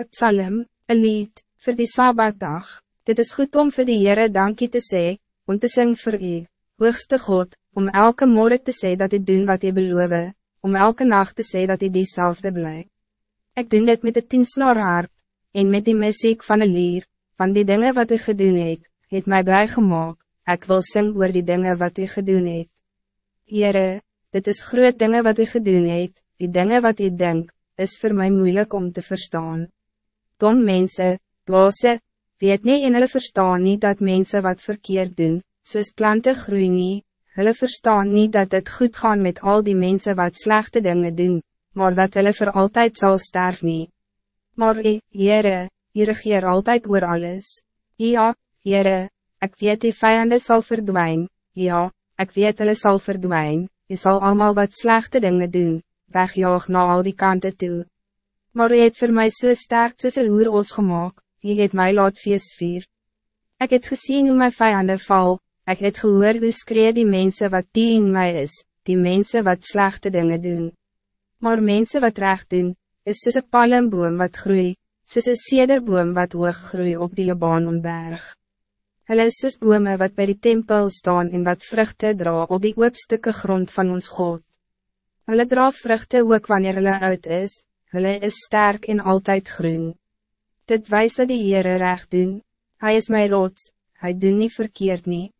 Een psalm, een lied, voor die Sabbatdag. Dit is goed om voor die Heere dankie te zeggen, om te zingen voor u, hoogste God, om elke morgen te zeggen dat u doen wat u beloof, om elke nacht te zeggen dat u diezelfde blij. Ik doe dit met de tiensnaar harp, en met die muziek van een lier, van die dingen wat u gedoen het, het mij blij gemaakt, ik wil zingen oor die dingen wat u gedoen het. Heere, dit is groot dingen wat u gedoen het, die dingen wat u denkt, is voor mij moeilijk om te verstaan. Dom mensen, dwaase, weet nie en hulle verstaan nie dat mensen wat verkeerd doen, soos planten groei nie, hulle verstaan nie dat het goed gaan met al die mensen wat slechte dingen doen, maar dat hulle voor altijd zal sterven. nie. Maar e, Heere, jy regeer altijd oor alles. Ja, Heere, ik weet die vijanden zal verdwijnen. ja, ik weet hulle zal verdwijnen. je zal allemaal wat slechte dingen doen, wegjaag na al die kanten toe. Maar jy het voor mij so sterk een oer ons gemaakt, jy het my laat feest vier. Ek het gezien hoe my vijanden val, ek het gehoor hoe skree die mensen wat die in mij is, die mensen wat slechte dingen doen. Maar mensen wat recht doen, is soos een palmboom wat groei, soos een cederboom wat hoog groei op die Libanonberg. Hulle is soos bome wat bij die tempel staan en wat vruchten dra op die oopstukke grond van ons God. Hulle dra vruchten ook wanneer hulle uit is, hulle is sterk en altijd groen. Dit wijst dat die Heere recht doen, hij is mijn rots, hij doet niet verkeerd niet.